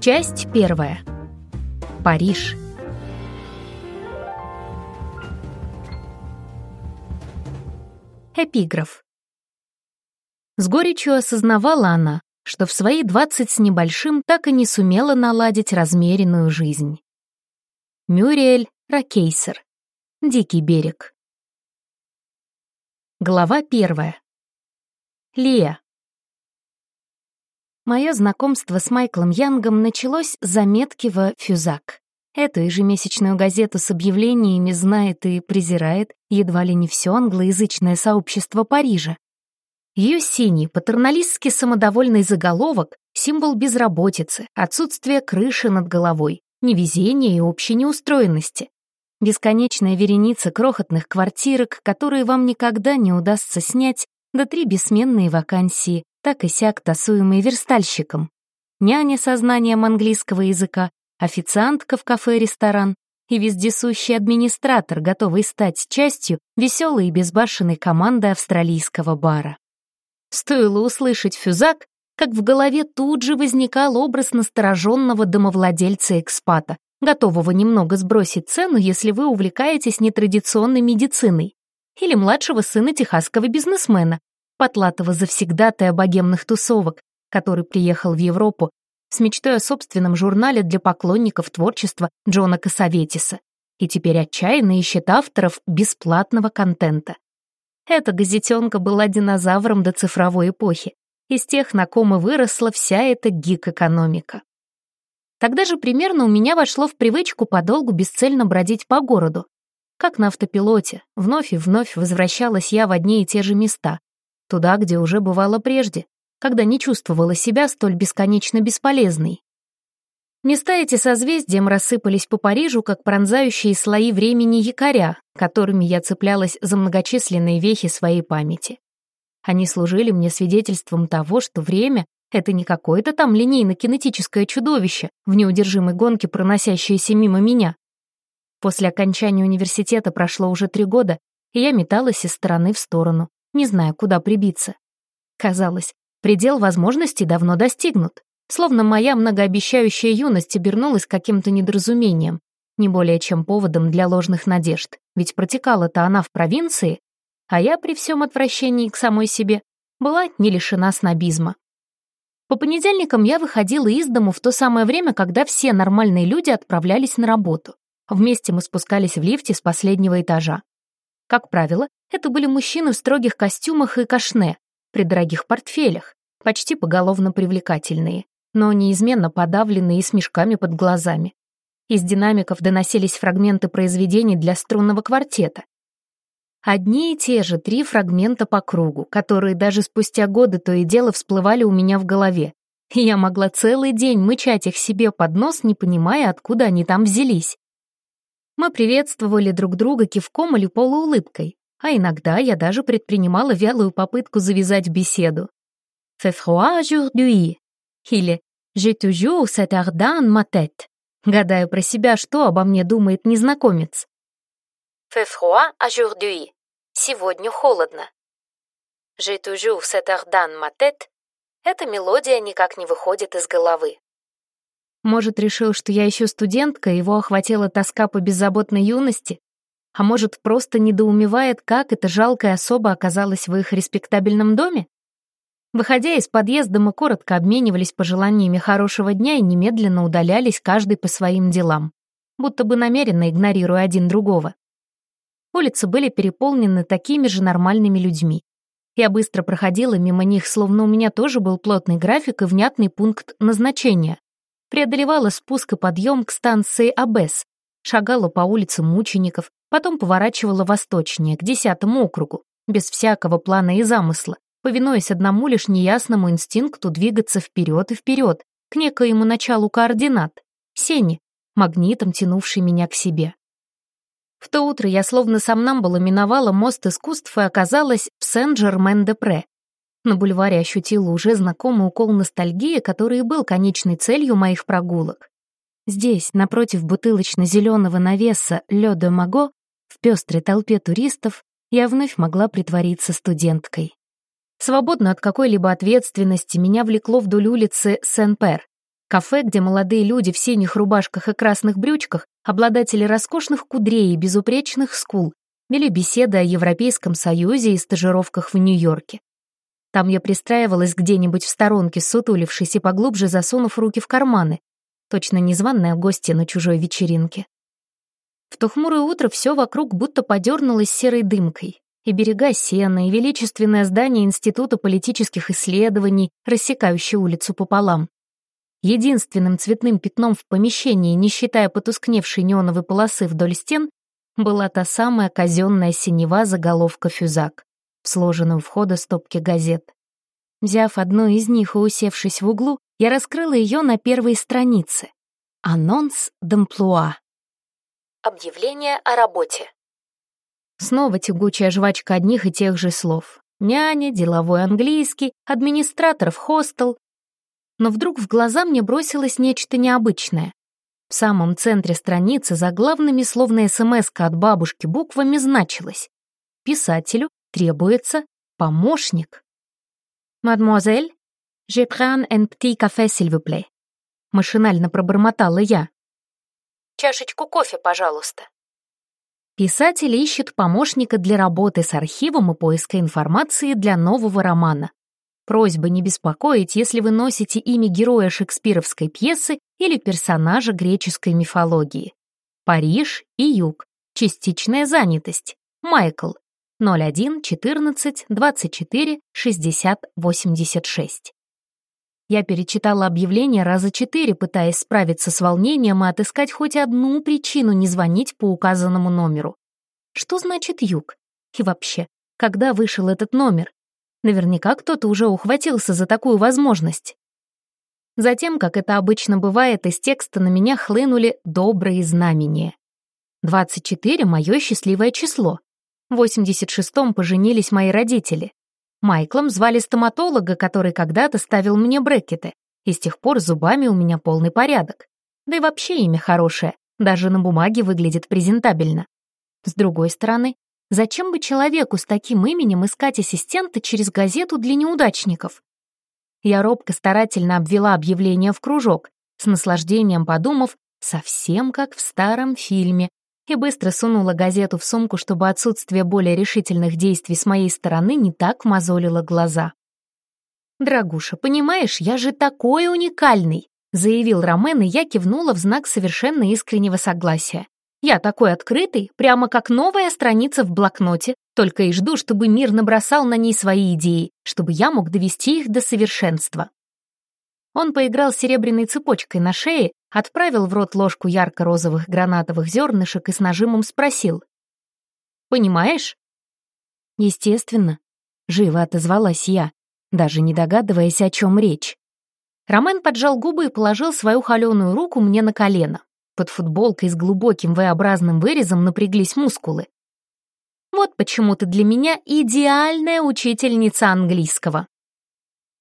Часть первая. Париж. Эпиграф. С горечью осознавала она, что в свои двадцать с небольшим так и не сумела наладить размеренную жизнь. Мюриэль Ракейсер. Дикий берег. Глава первая. Лия. Мое знакомство с Майклом Янгом началось с заметки во «Фюзак». Эту ежемесячную газету с объявлениями знает и презирает едва ли не все англоязычное сообщество Парижа. Ее синий, патерналистски самодовольный заголовок — символ безработицы, отсутствия крыши над головой, невезения и общей неустроенности. Бесконечная вереница крохотных квартирок, которые вам никогда не удастся снять, да три бессменные вакансии, так и сяк тасуемые верстальщиком. Няня со знанием английского языка, официантка в кафе-ресторан и вездесущий администратор, готовый стать частью веселой и безбашенной команды австралийского бара. Стоило услышать фюзак, как в голове тут же возникал образ настороженного домовладельца-экспата, готового немного сбросить цену, если вы увлекаетесь нетрадиционной медициной, или младшего сына техасского бизнесмена, потлатого завсегдатая богемных тусовок, который приехал в Европу с мечтой о собственном журнале для поклонников творчества Джона Касаветиса и теперь отчаянно ищет авторов бесплатного контента. Эта газетенка была динозавром до цифровой эпохи, из тех, на ком и выросла вся эта гик-экономика. Тогда же примерно у меня вошло в привычку подолгу бесцельно бродить по городу. Как на автопилоте, вновь и вновь возвращалась я в одни и те же места, туда, где уже бывало прежде, когда не чувствовала себя столь бесконечно бесполезной. Места эти созвездием рассыпались по Парижу, как пронзающие слои времени якоря, которыми я цеплялась за многочисленные вехи своей памяти. Они служили мне свидетельством того, что время — это не какое-то там линейно-кинетическое чудовище в неудержимой гонке, проносящееся мимо меня. После окончания университета прошло уже три года, и я металась из стороны в сторону, не зная, куда прибиться. Казалось, предел возможностей давно достигнут, словно моя многообещающая юность обернулась каким-то недоразумением, не более чем поводом для ложных надежд, ведь протекала-то она в провинции, а я при всем отвращении к самой себе была не лишена снобизма. По понедельникам я выходила из дому в то самое время, когда все нормальные люди отправлялись на работу. Вместе мы спускались в лифте с последнего этажа. Как правило, это были мужчины в строгих костюмах и кашне, при дорогих портфелях, почти поголовно привлекательные, но неизменно подавленные и с мешками под глазами. Из динамиков доносились фрагменты произведений для струнного квартета. Одни и те же три фрагмента по кругу, которые даже спустя годы то и дело всплывали у меня в голове. И я могла целый день мычать их себе под нос, не понимая, откуда они там взялись. Мы приветствовали друг друга кивком или полуулыбкой, а иногда я даже предпринимала вялую попытку завязать беседу. «Fait froid aujourd'hui» или «J'ai toujours cette air dans ma tête», гадая про себя, что обо мне думает незнакомец. «Fait froid aujourd'hui» — «Сегодня холодно». «J'ai toujours cette air dans ma tête» — эта мелодия никак не выходит из головы. Может, решил, что я еще студентка, его охватила тоска по беззаботной юности? А может, просто недоумевает, как эта жалкая особа оказалась в их респектабельном доме? Выходя из подъезда, мы коротко обменивались пожеланиями хорошего дня и немедленно удалялись каждый по своим делам, будто бы намеренно игнорируя один другого. Улицы были переполнены такими же нормальными людьми. Я быстро проходила мимо них, словно у меня тоже был плотный график и внятный пункт назначения. Преодолевала спуск и подъем к станции Абес, шагала по улицам мучеников, потом поворачивала восточнее, к десятому округу, без всякого плана и замысла, повинуясь одному лишь неясному инстинкту двигаться вперед и вперед, к некоему началу координат, сени, магнитом, тянувший меня к себе. В то утро я словно сомнамбула миновала мост искусств и оказалась в Сен-Жермен-де-Пре, на бульваре ощутила уже знакомый укол ностальгии, который и был конечной целью моих прогулок. Здесь, напротив бутылочно-зеленого навеса «Лё де Маго», в пестрой толпе туристов, я вновь могла притвориться студенткой. Свободно от какой-либо ответственности меня влекло вдоль улицы Сен-Пер. Кафе, где молодые люди в синих рубашках и красных брючках, обладатели роскошных кудрей и безупречных скул, вели беседы о Европейском Союзе и стажировках в Нью-Йорке. Там я пристраивалась где-нибудь в сторонке, сутулившись и поглубже засунув руки в карманы. Точно незваная гостья на чужой вечеринке. В то хмурое утро все вокруг будто подернулось серой дымкой. И берега сена, и величественное здание Института политических исследований, рассекающее улицу пополам. Единственным цветным пятном в помещении, не считая потускневшей неоновой полосы вдоль стен, была та самая казенная синева заголовка «Фюзак», сложенную у входа стопки газет. Взяв одну из них и усевшись в углу, я раскрыла ее на первой странице. Анонс d'emploi. Объявление о работе. Снова тягучая жвачка одних и тех же слов. Няня, деловой английский, администратор в хостел. Но вдруг в глаза мне бросилось нечто необычное. В самом центре страницы за главными словно смс от бабушки буквами значилось «Писателю требуется помощник». «Мадемуазель, je prends un petit café, s'il vous plaît», — машинально пробормотала я. «Чашечку кофе, пожалуйста». Писатель ищет помощника для работы с архивом и поиска информации для нового романа. Просьба не беспокоить, если вы носите имя героя шекспировской пьесы или персонажа греческой мифологии. Париж и Юг. Частичная занятость. Майкл. 01 14 24 60 86. Я перечитала объявление раза четыре, пытаясь справиться с волнением и отыскать хоть одну причину не звонить по указанному номеру. Что значит юг? И вообще, когда вышел этот номер? Наверняка кто-то уже ухватился за такую возможность. Затем, как это обычно бывает, из текста на меня хлынули добрые знамения. 24 — мое счастливое число. В 86-м поженились мои родители. Майклом звали стоматолога, который когда-то ставил мне брекеты, и с тех пор зубами у меня полный порядок. Да и вообще имя хорошее, даже на бумаге выглядит презентабельно. С другой стороны, Зачем бы человеку с таким именем искать ассистента через газету для неудачников? Я робко старательно обвела объявление в кружок, с наслаждением подумав, совсем как в старом фильме, и быстро сунула газету в сумку, чтобы отсутствие более решительных действий с моей стороны не так мозолило глаза. «Дорогуша, понимаешь, я же такой уникальный!» заявил Ромен, и я кивнула в знак совершенно искреннего согласия. Я такой открытый, прямо как новая страница в блокноте, только и жду, чтобы мир набросал на ней свои идеи, чтобы я мог довести их до совершенства. Он поиграл серебряной цепочкой на шее, отправил в рот ложку ярко-розовых гранатовых зернышек и с нажимом спросил. «Понимаешь?» «Естественно», — живо отозвалась я, даже не догадываясь, о чем речь. Ромен поджал губы и положил свою холеную руку мне на колено. Под футболкой с глубоким V-образным вырезом напряглись мускулы. Вот почему ты для меня идеальная учительница английского.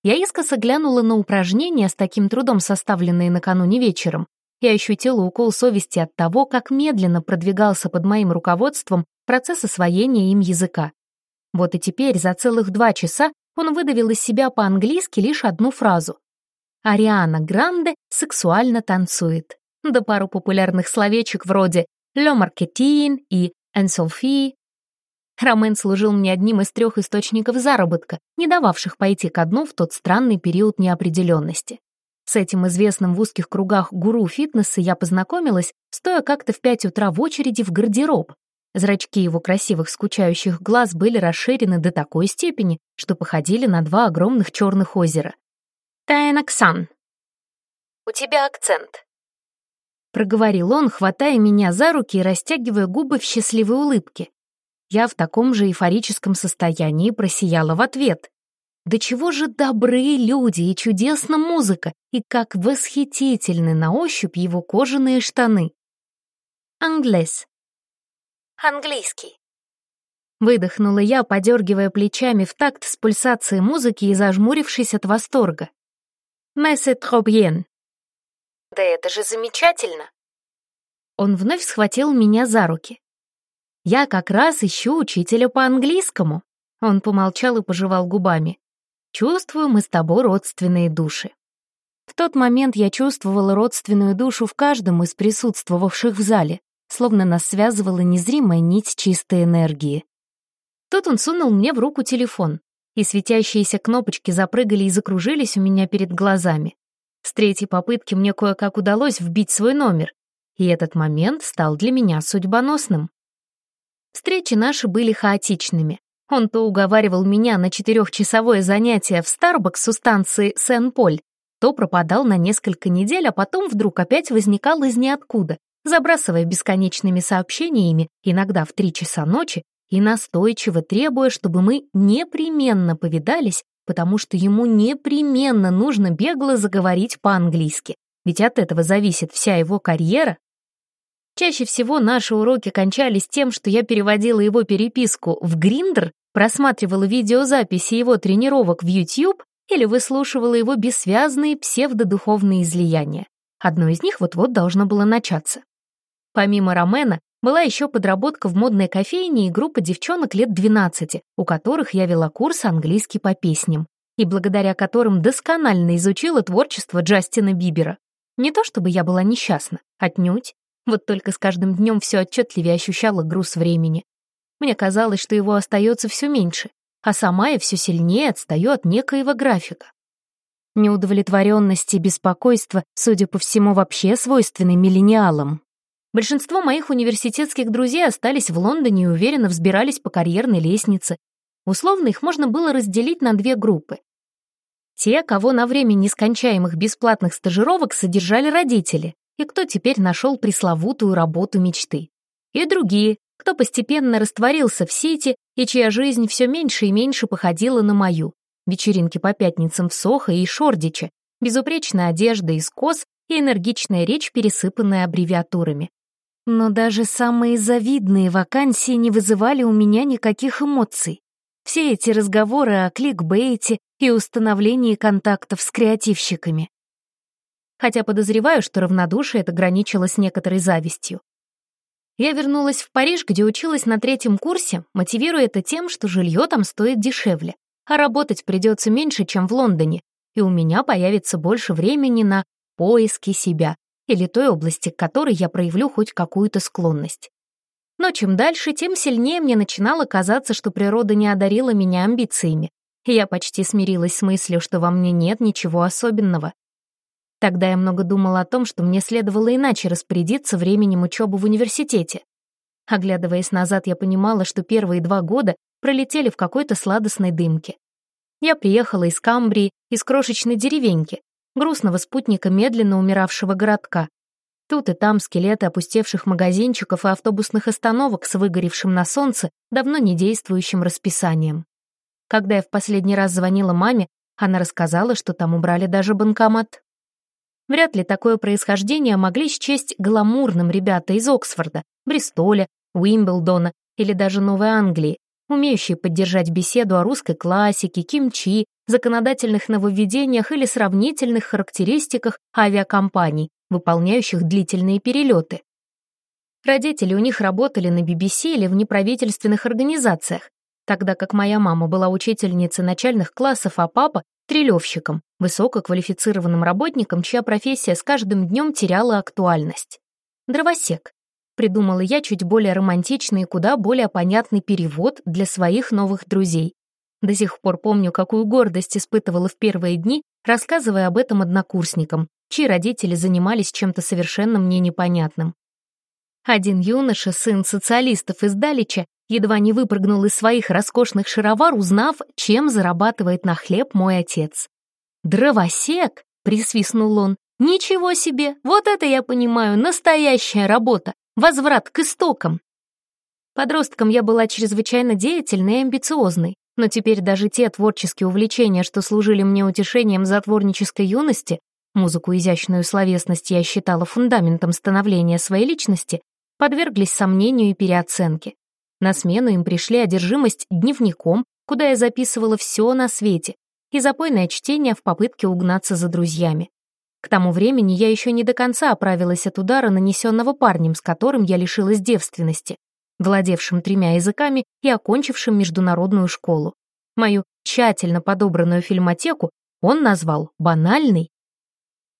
Я искоса глянула на упражнения, с таким трудом составленные накануне вечером, и ощутила укол совести от того, как медленно продвигался под моим руководством процесс освоения им языка. Вот и теперь за целых два часа он выдавил из себя по-английски лишь одну фразу. «Ариана Гранде сексуально танцует» да пару популярных словечек вроде «le marketing» и «ensolfi». Ромен служил мне одним из трех источников заработка, не дававших пойти ко дну в тот странный период неопределенности. С этим известным в узких кругах гуру фитнеса я познакомилась, стоя как-то в пять утра в очереди в гардероб. Зрачки его красивых скучающих глаз были расширены до такой степени, что походили на два огромных черных озера. «Тайнаксан». «У тебя акцент», проговорил он, хватая меня за руки и растягивая губы в счастливой улыбке. Я в таком же эйфорическом состоянии просияла в ответ. Да чего же добры люди и чудесна музыка, и как восхитительны на ощупь его кожаные штаны. Англес. Английский. Выдохнула я, подергивая плечами в такт с пульсацией музыки и зажмурившись от восторга. «Mais c'est trop bien», да это же замечательно!» Он вновь схватил меня за руки. «Я как раз ищу учителя по английскому». Он помолчал и пожевал губами. «Чувствую, мы с тобой родственные души». В тот момент я чувствовала родственную душу в каждом из присутствовавших в зале, словно нас связывала незримая нить чистой энергии. Тут он сунул мне в руку телефон, и светящиеся кнопочки запрыгали и закружились у меня перед глазами. С третьей попытки мне кое-как удалось вбить свой номер, и этот момент стал для меня судьбоносным. Встречи наши были хаотичными. Он то уговаривал меня на четырехчасовое занятие в Starbucks у станции Сен-Поль, то пропадал на несколько недель, а потом вдруг опять возникал из ниоткуда, забрасывая бесконечными сообщениями, иногда в три часа ночи, и настойчиво требуя, чтобы мы непременно повидались, потому что ему непременно нужно бегло заговорить по-английски, ведь от этого зависит вся его карьера. Чаще всего наши уроки кончались тем, что я переводила его переписку в Гриндер, просматривала видеозаписи его тренировок в YouTube или выслушивала его бессвязные псевдодуховные излияния. Одно из них вот-вот должно было начаться. Помимо Ромена, была еще подработка в модной кофейне и группа девчонок лет 12, у которых я вела курс английский по песням, и благодаря которым досконально изучила творчество Джастина Бибера. Не то чтобы я была несчастна, отнюдь. Вот только с каждым днем все отчетливее ощущала груз времени. Мне казалось, что его остается все меньше, а сама я все сильнее отстаю от некоего графика. Неудовлетворенность и беспокойство, судя по всему, вообще свойственны миллениалам. Большинство моих университетских друзей остались в Лондоне и уверенно взбирались по карьерной лестнице. Условно их можно было разделить на две группы. Те, кого на время нескончаемых бесплатных стажировок содержали родители, и кто теперь нашел пресловутую работу мечты. И другие, кто постепенно растворился в сети и чья жизнь все меньше и меньше походила на мою. Вечеринки по пятницам в Сохо и Шордиче, безупречная одежда из кос и энергичная речь, пересыпанная аббревиатурами. Но даже самые завидные вакансии не вызывали у меня никаких эмоций. Все эти разговоры о кликбейте и установлении контактов с креативщиками. Хотя подозреваю, что равнодушие это граничило с некоторой завистью. Я вернулась в Париж, где училась на третьем курсе, мотивируя это тем, что жилье там стоит дешевле, а работать придется меньше, чем в Лондоне, и у меня появится больше времени на поиски себя, или той области, к которой я проявлю хоть какую-то склонность. Но чем дальше, тем сильнее мне начинало казаться, что природа не одарила меня амбициями, и я почти смирилась с мыслью, что во мне нет ничего особенного. Тогда я много думала о том, что мне следовало иначе распорядиться временем учебы в университете. Оглядываясь назад, я понимала, что первые два года пролетели в какой-то сладостной дымке. Я приехала из Камбрии, из крошечной деревеньки, грустного спутника медленно умиравшего городка. Тут и там скелеты опустевших магазинчиков и автобусных остановок с выгоревшим на солнце давно не действующим расписанием. Когда я в последний раз звонила маме, она рассказала, что там убрали даже банкомат. Вряд ли такое происхождение могли счесть гламурным ребята из Оксфорда, Бристоля, Уимблдона или даже Новой Англии, умеющие поддержать беседу о русской классике, кимчи, законодательных нововведениях или сравнительных характеристиках авиакомпаний, выполняющих длительные перелеты. Родители у них работали на BBC или в неправительственных организациях, тогда как моя мама была учительницей начальных классов, а папа — трелевщиком, высококвалифицированным работником, чья профессия с каждым днем теряла актуальность. Дровосек. Придумала я чуть более романтичный и куда более понятный перевод для своих новых друзей. До сих пор помню, какую гордость испытывала в первые дни, рассказывая об этом однокурсникам, чьи родители занимались чем-то совершенно мне непонятным. Один юноша, сын социалистов из Далича, едва не выпрыгнул из своих роскошных шаровар, узнав, чем зарабатывает на хлеб мой отец. «Дровосек!» — присвистнул он. «Ничего себе! Вот это я понимаю, настоящая работа! Возврат к истокам!» Подростком я была чрезвычайно деятельной и амбициозной, но теперь даже те творческие увлечения, что служили мне утешением затворнической юности, музыку изящную словесность я считала фундаментом становления своей личности, подверглись сомнению и переоценке. На смену им пришли одержимость дневником, куда я записывала все на свете, и запойное чтение в попытке угнаться за друзьями. К тому времени я еще не до конца оправилась от удара, нанесенного парнем, с которым я лишилась девственности, владевшим тремя языками и окончившим международную школу. Мою тщательно подобранную фильмотеку он назвал банальной.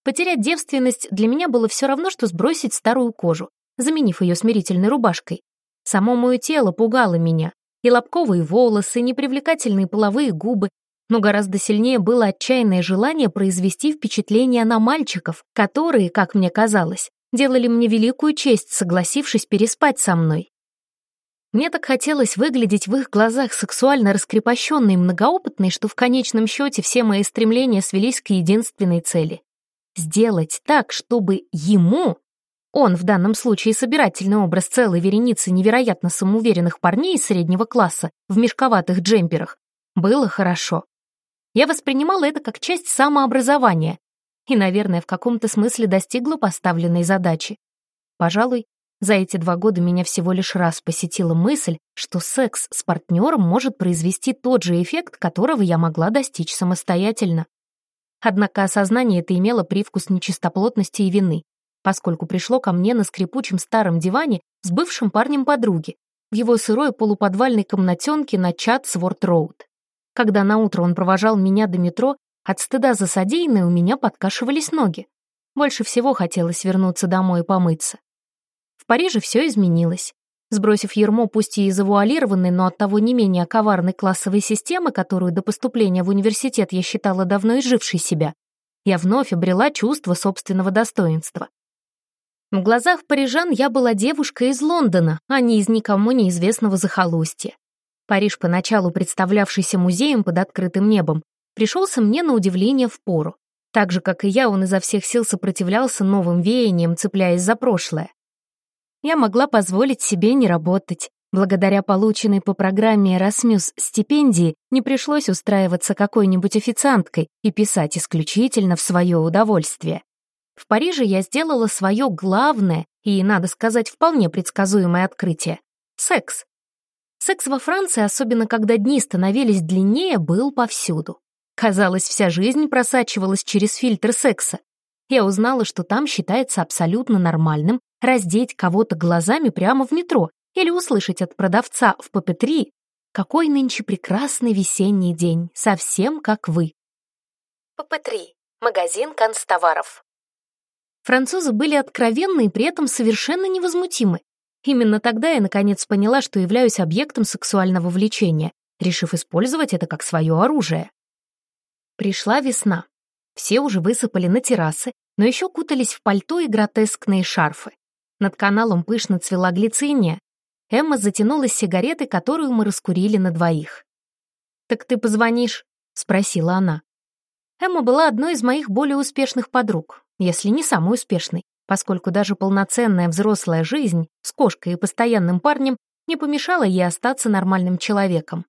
Потерять девственность для меня было все равно, что сбросить старую кожу, заменив ее смирительной рубашкой. Само мое тело пугало меня. И лобковые волосы, и непривлекательные половые губы, но гораздо сильнее было отчаянное желание произвести впечатление на мальчиков, которые, как мне казалось, делали мне великую честь, согласившись переспать со мной. Мне так хотелось выглядеть в их глазах сексуально раскрепощенной и многоопытной, что в конечном счете все мои стремления свелись к единственной цели — сделать так, чтобы ему, он в данном случае собирательный образ целой вереницы невероятно самоуверенных парней среднего класса в мешковатых джемперах, было хорошо. Я воспринимала это как часть самообразования и, наверное, в каком-то смысле достигла поставленной задачи. Пожалуй, за эти два года меня всего лишь раз посетила мысль, что секс с партнером может произвести тот же эффект, которого я могла достичь самостоятельно. Однако осознание это имело привкус нечистоплотности и вины, поскольку пришло ко мне на скрипучем старом диване с бывшим парнем подруги в его сырой полуподвальной комнатенке на Чатсворт-Роуд. Когда наутро он провожал меня до метро, от стыда за содеянное у меня подкашивались ноги. Больше всего хотелось вернуться домой и помыться. В Париже все изменилось. Сбросив ермо пусть и завуалированной, но оттого не менее коварной классовой системы, которую до поступления в университет я считала давно изжившей себя, я вновь обрела чувство собственного достоинства. В глазах парижан я была девушкой из Лондона, а не из никому неизвестного захолустья. Париж, поначалу представлявшийся музеем под открытым небом, пришелся мне на удивление в пору. Так же, как и я, он изо всех сил сопротивлялся новым веяниям, цепляясь за прошлое. Я могла позволить себе не работать. Благодаря полученной по программе Erasmus стипендии не пришлось устраиваться какой-нибудь официанткой и писать исключительно в свое удовольствие. В Париже я сделала свое главное и, надо сказать, вполне предсказуемое открытие — секс. Секс во Франции, особенно когда дни становились длиннее, был повсюду. Казалось, вся жизнь просачивалась через фильтр секса. Я узнала, что там считается абсолютно нормальным раздеть кого-то глазами прямо в метро или услышать от продавца в ПП-3 «Какой нынче прекрасный весенний день, совсем как вы». ПП-3 — магазин констоваров. Французы были откровенны и при этом совершенно невозмутимы. Именно тогда я наконец поняла, что являюсь объектом сексуального влечения, решив использовать это как свое оружие. Пришла весна. Все уже высыпали на террасы, но еще кутались в пальто и гротескные шарфы. Над каналом пышно цвела глициния. Эмма затянулась сигаретой, которую мы раскурили на двоих. «Так ты позвонишь?» — спросила она. Эмма была одной из моих более успешных подруг, если не самой успешной поскольку даже полноценная взрослая жизнь с кошкой и постоянным парнем не помешала ей остаться нормальным человеком.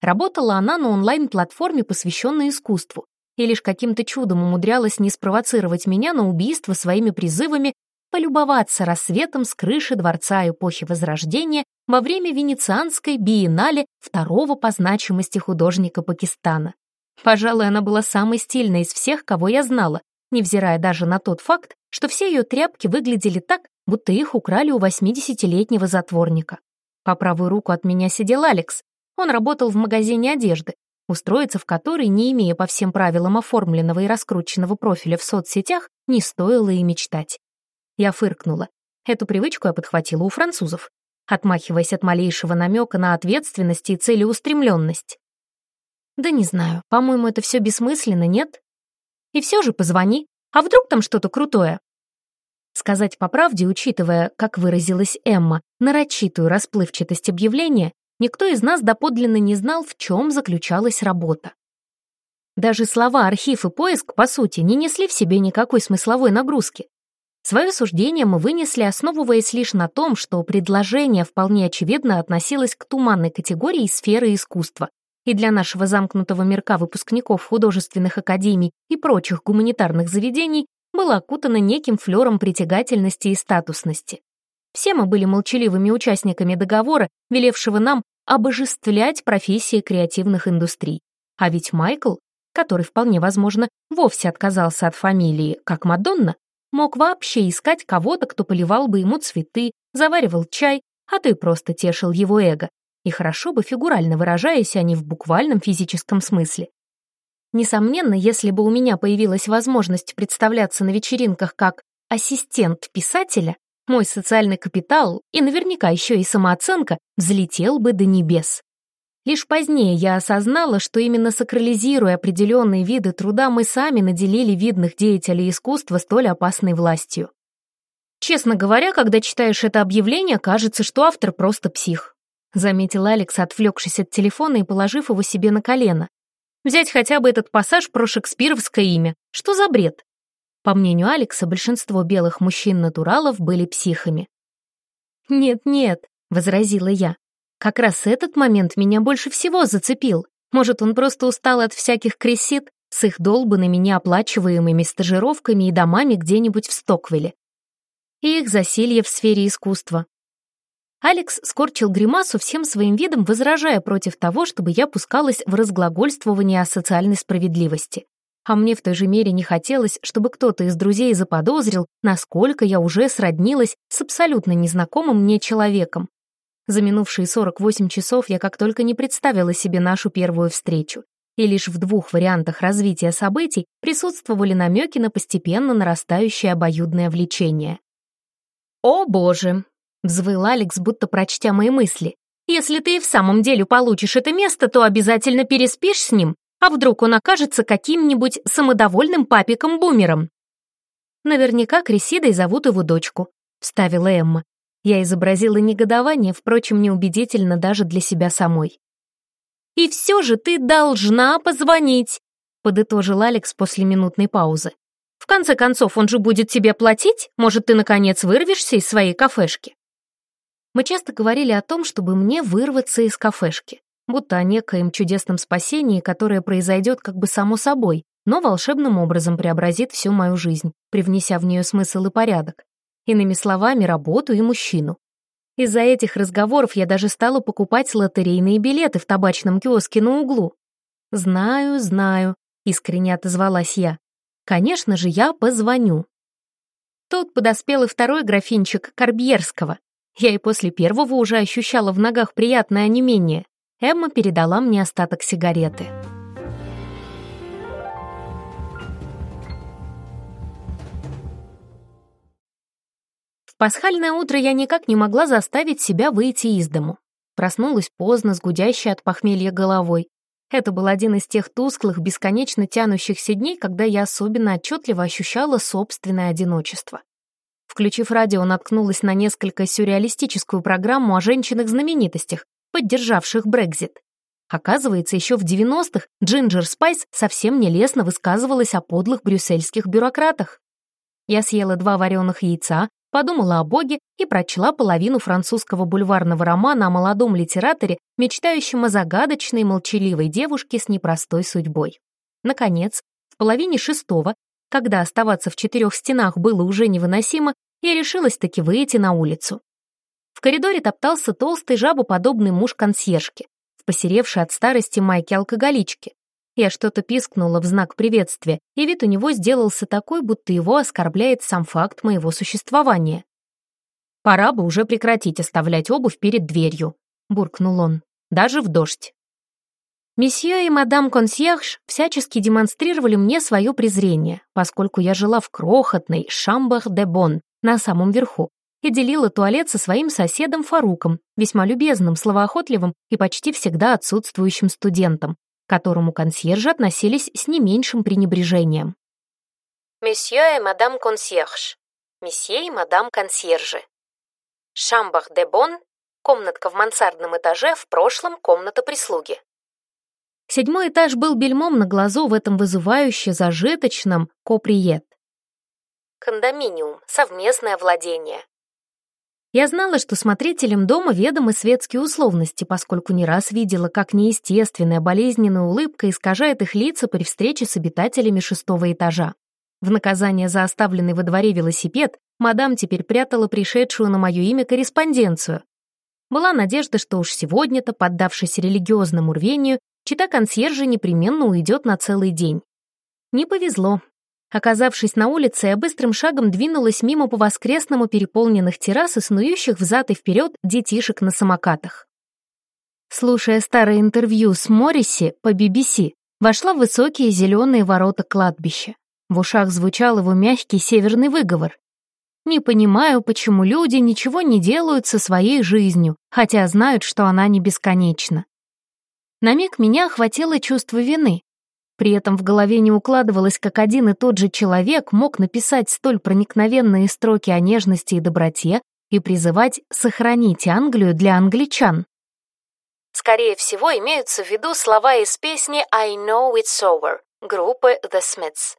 Работала она на онлайн-платформе, посвященной искусству, и лишь каким-то чудом умудрялась не спровоцировать меня на убийство своими призывами полюбоваться рассветом с крыши дворца эпохи Возрождения во время венецианской биеннале второго по значимости художника Пакистана. Пожалуй, она была самой стильной из всех, кого я знала, невзирая даже на тот факт, что все ее тряпки выглядели так, будто их украли у 80-летнего затворника. По правую руку от меня сидел Алекс. Он работал в магазине одежды, устроиться в который, не имея по всем правилам оформленного и раскрученного профиля в соцсетях, не стоило и мечтать. Я фыркнула. Эту привычку я подхватила у французов, отмахиваясь от малейшего намека на ответственность и целеустремленность. Да не знаю, по-моему, это все бессмысленно, нет? И все же позвони, а вдруг там что-то крутое? Сказать по правде, учитывая, как выразилась Эмма, нарочитую расплывчатость объявления, никто из нас доподлинно не знал, в чем заключалась работа. Даже слова «архив» и «поиск», по сути, не несли в себе никакой смысловой нагрузки. Свое суждение мы вынесли, основываясь лишь на том, что предложение вполне очевидно относилось к туманной категории сферы искусства, и для нашего замкнутого мирка выпускников художественных академий и прочих гуманитарных заведений было окутано неким флером притягательности и статусности. Все мы были молчаливыми участниками договора, велевшего нам обожествлять профессии креативных индустрий. А ведь Майкл, который вполне возможно вовсе отказался от фамилии, как Мадонна, мог вообще искать кого-то, кто поливал бы ему цветы, заваривал чай, а то и просто тешил его эго, и хорошо бы фигурально выражаясь, а не в буквальном физическом смысле. Несомненно, если бы у меня появилась возможность представляться на вечеринках как ассистент писателя, мой социальный капитал и наверняка еще и самооценка взлетел бы до небес. Лишь позднее я осознала, что именно сакрализируя определенные виды труда, мы сами наделили видных деятелей искусства столь опасной властью. Честно говоря, когда читаешь это объявление, кажется, что автор просто псих. Заметил Алекс, отвлекшись от телефона и положив его себе на колено. Взять хотя бы этот пассаж про шекспировское имя. Что за бред? По мнению Алекса, большинство белых мужчин-натуралов были психами. «Нет-нет», — возразила я. «Как раз этот момент меня больше всего зацепил. Может, он просто устал от всяких кресит с их долбанными неоплачиваемыми стажировками и домами где-нибудь в Стоквилле и их засилье в сфере искусства. Алекс скорчил гримасу всем своим видом, возражая против того, чтобы я пускалась в разглагольствование о социальной справедливости. А мне в той же мере не хотелось, чтобы кто-то из друзей заподозрил, насколько я уже сроднилась с абсолютно незнакомым мне человеком. За минувшие 48 часов я как только не представила себе нашу первую встречу. И лишь в двух вариантах развития событий присутствовали намеки на постепенно нарастающее обоюдное влечение. «О, боже!» — взвыл Алекс, будто прочтя мои мысли. «Если ты и в самом деле получишь это место, то обязательно переспишь с ним, а вдруг он окажется каким-нибудь самодовольным папиком-бумером?» «Наверняка Крисидой зовут его дочку», — вставила Эмма. Я изобразила негодование, впрочем, неубедительно даже для себя самой. «И все же ты должна позвонить», — подытожил Алекс после минутной паузы. В конце концов, он же будет тебе платить, может, ты, наконец, вырвешься из своей кафешки. Мы часто говорили о том, чтобы мне вырваться из кафешки, будто о некоем чудесном спасении, которое произойдет как бы само собой, но волшебным образом преобразит всю мою жизнь, привнеся в нее смысл и порядок. Иными словами, работу и мужчину. Из-за этих разговоров я даже стала покупать лотерейные билеты в табачном киоске на углу. «Знаю, знаю», — искренне отозвалась я. Конечно же, я позвоню. Тут подоспел и второй графинчик Корбьерского. Я и после первого уже ощущала в ногах приятное онемение. Эмма передала мне остаток сигареты. В пасхальное утро я никак не могла заставить себя выйти из дому. Проснулась поздно, с гудящей от похмелья головой. Это был один из тех тусклых, бесконечно тянущихся дней, когда я особенно отчетливо ощущала собственное одиночество. Включив радио, наткнулась на несколько сюрреалистическую программу о женщинах-знаменитостях, поддержавших Брекзит. Оказывается, еще в 90-х Джинджер Спайс совсем нелестно высказывалась о подлых брюссельских бюрократах. Я съела два вареных яйца, подумала о Боге и прочла половину французского бульварного романа о молодом литераторе, мечтающем о загадочной молчаливой девушке с непростой судьбой. Наконец, в половине шестого, когда оставаться в четырех стенах было уже невыносимо, я решилась таки выйти на улицу. В коридоре топтался толстый жабоподобный муж консьержки, в посеревшей от старости майке алкоголички. Я что-то пискнула в знак приветствия, и вид у него сделался такой, будто его оскорбляет сам факт моего существования. «Пора бы уже прекратить оставлять обувь перед дверью», — буркнул он, — «даже в дождь». Месье и мадам консьерж всячески демонстрировали мне свое презрение, поскольку я жила в крохотной Шамбах-де-Бон на самом верху и делила туалет со своим соседом Фаруком, весьма любезным, словоохотливым и почти всегда отсутствующим студентом, к которому консьержи относились с не меньшим пренебрежением. «Месье и мадам консьерж», «Месье и мадам консьержи». «Шамбах де Бон», комнатка в мансардном этаже, в прошлом комната прислуги. Седьмой этаж был бельмом на глазу в этом вызывающе зажиточном коприет. Кондоминиум, совместное владение. Я знала, что смотрителям дома ведомы светские условности, поскольку не раз видела, как неестественная болезненная улыбка искажает их лица при встрече с обитателями шестого этажа. В наказание за оставленный во дворе велосипед мадам теперь прятала пришедшую на мое имя корреспонденцию. Была надежда, что уж сегодня-то, поддавшись религиозному рвению, чита консьержа непременно уйдет на целый день. Не повезло. Оказавшись на улице, я быстрым шагом двинулась мимо по воскресному переполненных террас и снующих взад и вперед детишек на самокатах. Слушая старое интервью с Морриси по BBC, вошла в высокие зеленые ворота кладбища. В ушах звучал его мягкий северный выговор. «Не понимаю, почему люди ничего не делают со своей жизнью, хотя знают, что она не бесконечна». На миг меня охватило чувство вины. При этом в голове не укладывалось, как один и тот же человек мог написать столь проникновенные строки о нежности и доброте и призывать сохранить Англию для англичан. Скорее всего, имеются в виду слова из песни «I know it's over» группы The Smiths.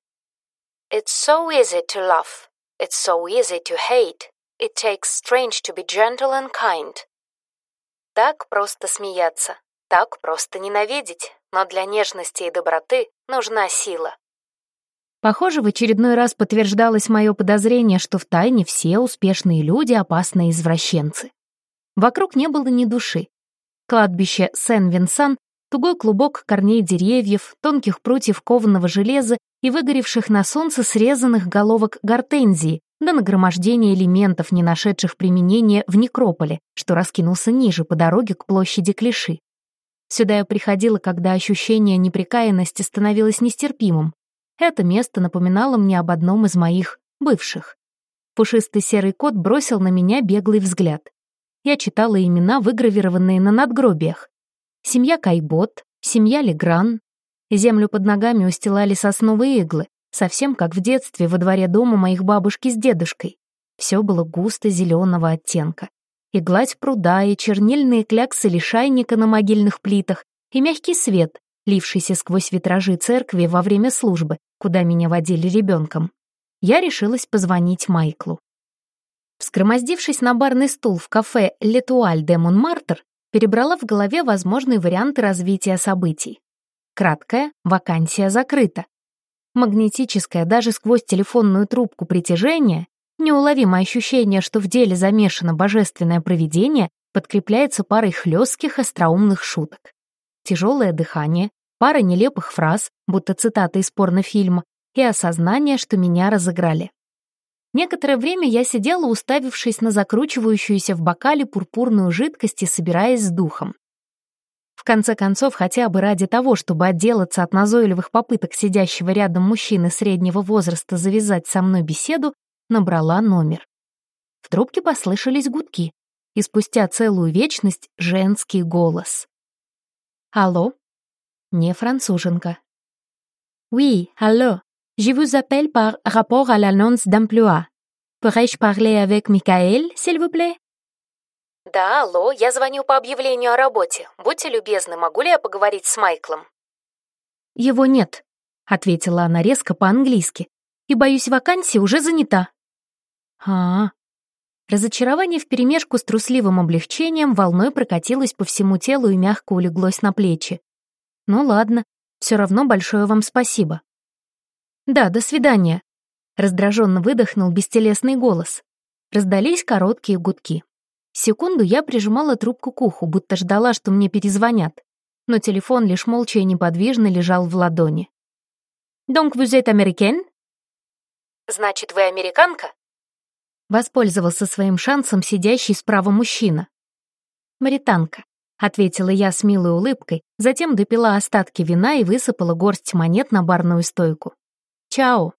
It's so easy to love, it's so easy to hate, it takes strange to be gentle and kind. Так просто смеяться, так просто ненавидеть, но для нежности и доброты нужна сила. Похоже, в очередной раз подтверждалось мое подозрение, что в тайне все успешные люди — опасные извращенцы. Вокруг не было ни души. Кладбище Сен-Винсан, тугой клубок корней деревьев, тонких прутьев кованого железа и выгоревших на солнце срезанных головок гортензии, до нагромождения элементов, не нашедших применения в некрополе, что раскинулся ниже по дороге к площади Клиши. Сюда я приходила, когда ощущение неприкаянности становилось нестерпимым. Это место напоминало мне об одном из моих бывших. Пушистый серый кот бросил на меня беглый взгляд я читала имена, выгравированные на надгробиях. Семья Кайбот, семья Легран. Землю под ногами устилали сосновые иглы, совсем как в детстве во дворе дома моих бабушки с дедушкой. Все было густо зеленого оттенка. И гладь пруда, и чернильные кляксы лишайника на могильных плитах, и мягкий свет, лившийся сквозь витражи церкви во время службы, куда меня водили ребенком. Я решилась позвонить Майклу. Вскромоздившись на барный стул в кафе «Летуаль де Монмартр», перебрала в голове возможные варианты развития событий. Краткая, вакансия закрыта. Магнетическое даже сквозь телефонную трубку притяжение, неуловимое ощущение, что в деле замешано божественное провидение, подкрепляется парой хлестких остроумных шуток. Тяжелое дыхание, пара нелепых фраз, будто цитаты из порнофильма, и осознание, что меня разыграли. Некоторое время я сидела, уставившись на закручивающуюся в бокале пурпурную жидкость и собираясь с духом. В конце концов, хотя бы ради того, чтобы отделаться от назойливых попыток сидящего рядом мужчины среднего возраста завязать со мной беседу, набрала номер. В трубке послышались гудки, и спустя целую вечность женский голос. «Алло?» Не француженка. «Oui, алло. Je vous appelle par rapport à l'annonce d'emploi. Pourrais-je parler avec Микаэль, s'il vous plaît?» «Да, алло, я звоню по объявлению о работе. Будьте любезны, могу ли я поговорить с Майклом?» «Его нет», — ответила она резко по-английски. «И, боюсь, вакансия уже занята». «А, -а. Разочарование вперемешку с трусливым облегчением волной прокатилось по всему телу и мягко улеглось на плечи. «Ну ладно, все равно большое вам спасибо». «Да, до свидания», — раздраженно выдохнул бестелесный голос. Раздались короткие гудки. Секунду я прижимала трубку к уху, будто ждала, что мне перезвонят. Но телефон лишь молча и неподвижно лежал в ладони. «Donc vous êtes américaine?» «Значит, вы американка?» Воспользовался своим шансом сидящий справа мужчина. «Маританка», — ответила я с милой улыбкой, затем допила остатки вина и высыпала горсть монет на барную стойку. Чао.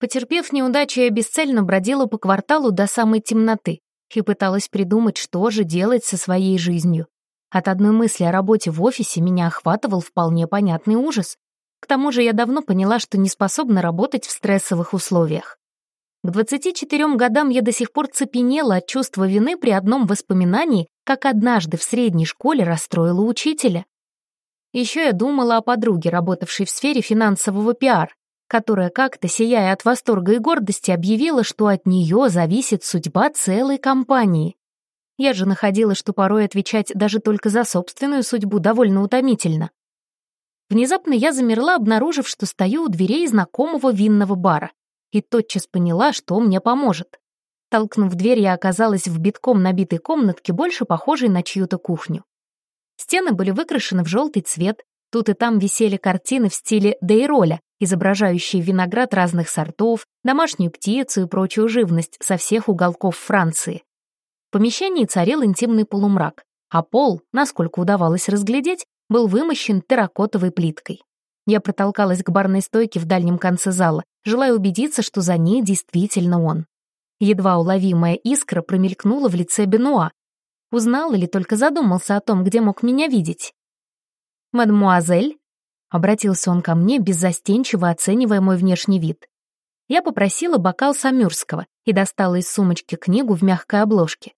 Потерпев неудачу, я бесцельно бродила по кварталу до самой темноты и пыталась придумать, что же делать со своей жизнью. От одной мысли о работе в офисе меня охватывал вполне понятный ужас. К тому же я давно поняла, что не способна работать в стрессовых условиях. К 24 годам я до сих пор цепенела от чувства вины при одном воспоминании, как однажды в средней школе расстроила учителя. Еще я думала о подруге, работавшей в сфере финансового пиар, которая как-то, сияя от восторга и гордости, объявила, что от нее зависит судьба целой компании. Я же находила, что порой отвечать даже только за собственную судьбу довольно утомительно. Внезапно я замерла, обнаружив, что стою у дверей знакомого винного бара, и тотчас поняла, что мне поможет. Толкнув дверь, я оказалась в битком набитой комнатке, больше похожей на чью-то кухню. Стены были выкрашены в желтый цвет, тут и там висели картины в стиле Дейроля, изображающие виноград разных сортов, домашнюю птицу и прочую живность со всех уголков Франции. В помещении царил интимный полумрак, а пол, насколько удавалось разглядеть, был вымощен терракотовой плиткой. Я протолкалась к барной стойке в дальнем конце зала, желая убедиться, что за ней действительно он. Едва уловимая искра промелькнула в лице Бенуа. Узнал или только задумался о том, где мог меня видеть. «Мадмуазель?» — обратился он ко мне, беззастенчиво оценивая мой внешний вид. Я попросила бокал самюрского и достала из сумочки книгу в мягкой обложке.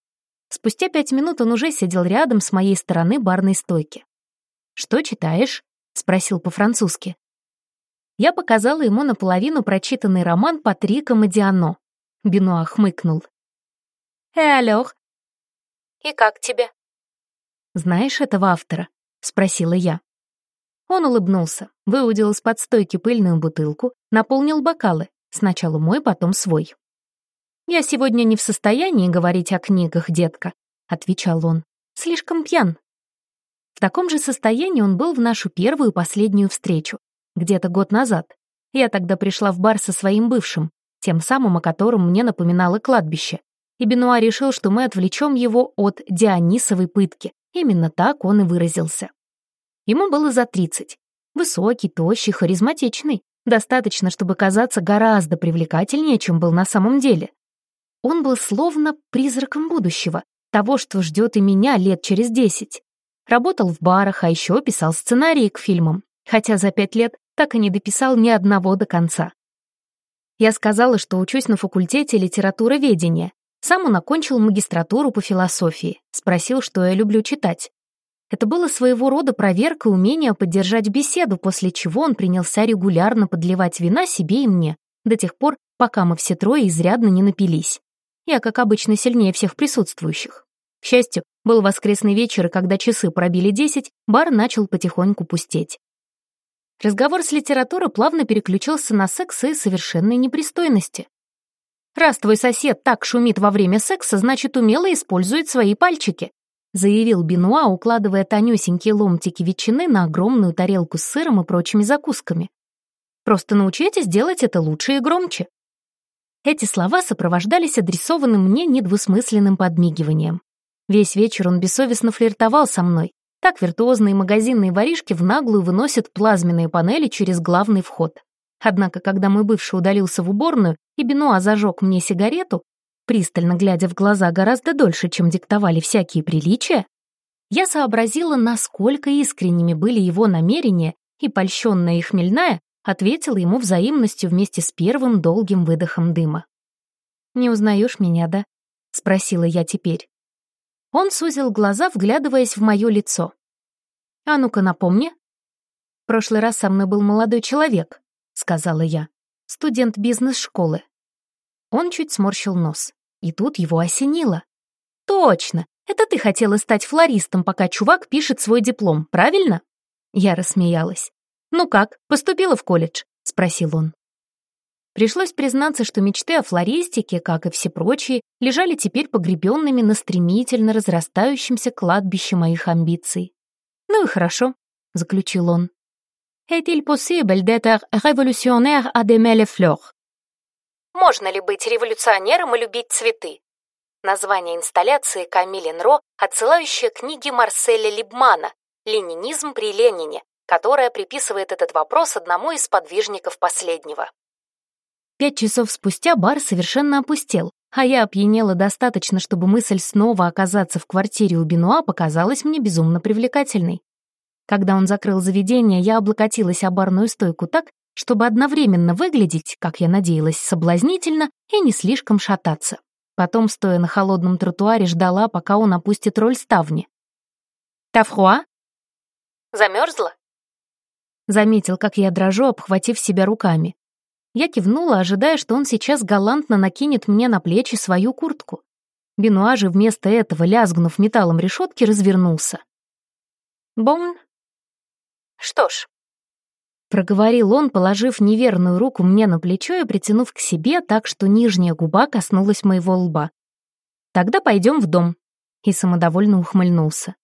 Спустя пять минут он уже сидел рядом с моей стороны барной стойки. «Что читаешь?» — спросил по-французски. Я показала ему наполовину прочитанный роман Патрика Мадиано. Бенуа хмыкнул. «Э, алёх?» «И как тебе?» «Знаешь этого автора?» — спросила я. Он улыбнулся, выудил из-под стойки пыльную бутылку, наполнил бокалы, сначала мой, потом свой. «Я сегодня не в состоянии говорить о книгах, детка», — отвечал он. «Слишком пьян». В таком же состоянии он был в нашу первую последнюю встречу, где-то год назад. Я тогда пришла в бар со своим бывшим, тем самым, о котором мне напоминало кладбище. И Бенуа решил, что мы отвлечем его от Дионисовой пытки. Именно так он и выразился. Ему было за 30. Высокий, тощий, харизматичный. Достаточно, чтобы казаться гораздо привлекательнее, чем был на самом деле. Он был словно призраком будущего, того, что ждет и меня лет через десять. Работал в барах, а еще писал сценарии к фильмам, хотя за пять лет так и не дописал ни одного до конца. Я сказала, что учусь на факультете литературоведения. Сам он окончил магистратуру по философии. Спросил, что я люблю читать. Это было своего рода проверка умения поддержать беседу, после чего он принялся регулярно подливать вина себе и мне, до тех пор, пока мы все трое изрядно не напились. Я, как обычно, сильнее всех присутствующих. К счастью, был воскресный вечер, и когда часы пробили десять, бар начал потихоньку пустеть. Разговор с литературой плавно переключился на секс и совершенной непристойности. «Раз твой сосед так шумит во время секса, значит, умело использует свои пальчики», заявил Бенуа, укладывая тонюсенькие ломтики ветчины на огромную тарелку с сыром и прочими закусками. «Просто научитесь делать это лучше и громче». Эти слова сопровождались адресованным мне недвусмысленным подмигиванием. Весь вечер он бессовестно флиртовал со мной, так виртуозные магазинные воришки в наглую выносят плазменные панели через главный вход. Однако, когда мой бывший удалился в уборную, и Бенуа зажег мне сигарету, пристально глядя в глаза гораздо дольше, чем диктовали всякие приличия, я сообразила, насколько искренними были его намерения, и, польщенная и хмельная, ответила ему взаимностью вместе с первым долгим выдохом дыма. «Не узнаешь меня, да?» — спросила я теперь. Он сузил глаза, вглядываясь в мое лицо. «А ну-ка напомни». «В прошлый раз со мной был молодой человек», — сказала я. «Студент бизнес-школы». Он чуть сморщил нос. И тут его осенило. «Точно! Это ты хотела стать флористом, пока чувак пишет свой диплом, правильно?» Я рассмеялась. «Ну как, поступила в колледж?» — спросил он. Пришлось признаться, что мечты о флористике, как и все прочие, лежали теперь погребенными на стремительно разрастающемся кладбище моих амбиций. «Ну и хорошо», — заключил он. «Est-il possible d'être révolutionnaire à les fleurs?» «Можно ли быть революционером и любить цветы?» Название инсталляции Камиль Энро, отсылающее к книге Марселя Либмана «Ленинизм при Ленине», которая приписывает этот вопрос одному из подвижников последнего. Пять часов спустя бар совершенно опустел, а я опьянела достаточно, чтобы мысль снова оказаться в квартире у Бенуа показалась мне безумно привлекательной. Когда он закрыл заведение, я облокотилась о барную стойку так, чтобы одновременно выглядеть, как я надеялась, соблазнительно и не слишком шататься. Потом, стоя на холодном тротуаре, ждала, пока он опустит роль ставни. «Тафруа?» «Замерзла?» Заметил, как я дрожу, обхватив себя руками. Я кивнула, ожидая, что он сейчас галантно накинет мне на плечи свою куртку. Бенуа же вместо этого, лязгнув металлом решетки, развернулся. «Бон?» «Что ж», — проговорил он, положив неверную руку мне на плечо и притянув к себе так, что нижняя губа коснулась моего лба. «Тогда пойдем в дом», — и самодовольно ухмыльнулся.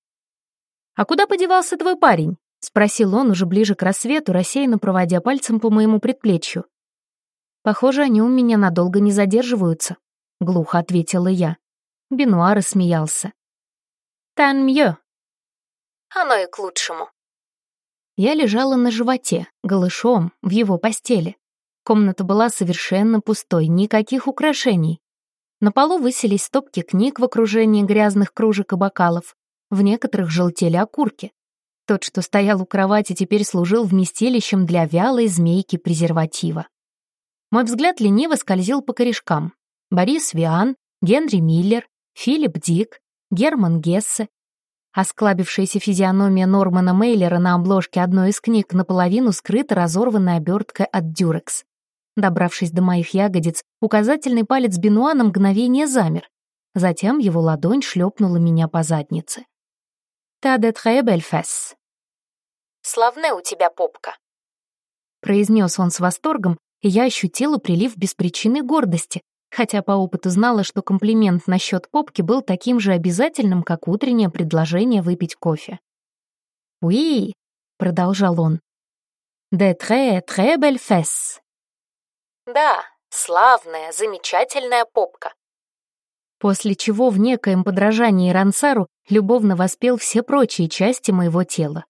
«А куда подевался твой парень?» — спросил он уже ближе к рассвету, рассеянно проводя пальцем по моему предплечью. «Похоже, они у меня надолго не задерживаются», — глухо ответила я. Бенуа рассмеялся. «Тан мьё». «Оно и к лучшему», Я лежала на животе, голышом, в его постели. Комната была совершенно пустой, никаких украшений. На полу высились стопки книг в окружении грязных кружек и бокалов. В некоторых желтели окурки. Тот, что стоял у кровати, теперь служил вместилищем для вялой змейки презерватива. Мой взгляд лениво скользил по корешкам. Борис Виан, Генри Миллер, Филипп Дик, Герман Гессе. Осклабившаяся физиономия Нормана Мейлера на обложке одной из книг наполовину скрыта разорванной оберткой от дюрекс. Добравшись до моих ягодиц, указательный палец Бенуа на мгновение замер. Затем его ладонь шлепнула меня по заднице. «Та де très belle fesse». «Славная у тебя попка», — произнес он с восторгом, и я ощутила прилив беспричинной гордости, хотя по опыту знала, что комплимент насчет попки был таким же обязательным, как утреннее предложение выпить кофе. «Oui», — продолжал он, «de très très belle fesse». «Да, славная, замечательная попка», после чего в некоем подражании Рансару любовно воспел все прочие части моего тела.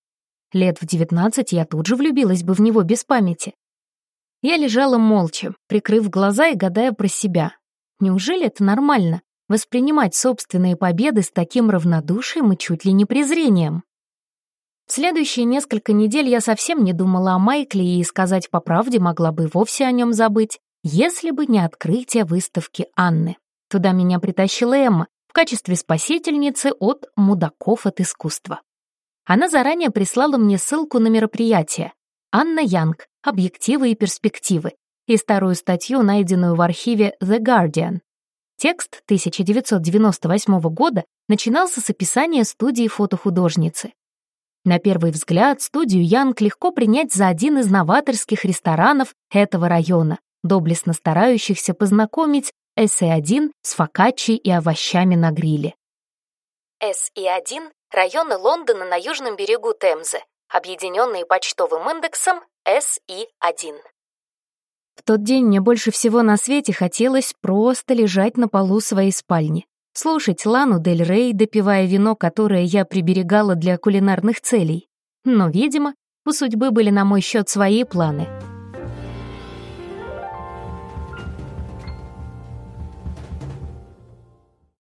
Лет в девятнадцать я тут же влюбилась бы в него без памяти. Я лежала молча, прикрыв глаза и гадая про себя. Неужели это нормально — воспринимать собственные победы с таким равнодушием и чуть ли не презрением? В следующие несколько недель я совсем не думала о Майкле и, сказать по правде, могла бы вовсе о нем забыть, если бы не открытие выставки Анны. Туда меня притащила Эмма в качестве спасительницы от мудаков от искусства. Она заранее прислала мне ссылку на мероприятие. Анна Янг. Объективы и перспективы. И старую статью, найденную в архиве The Guardian. Текст 1998 года начинался с описания студии фотохудожницы. На первый взгляд, студию Янг легко принять за один из новаторских ресторанов этого района, доблестно старающихся познакомить СИ-1 с фокаччей и овощами на гриле. СИ-1 — районы Лондона на южном берегу Темзы, объединенные почтовым индексом СИ-1. В тот день мне больше всего на свете хотелось просто лежать на полу своей спальни, слушать Лану Дель Рей, допивая вино, которое я приберегала для кулинарных целей. Но, видимо, у судьбы были на мой счет свои планы —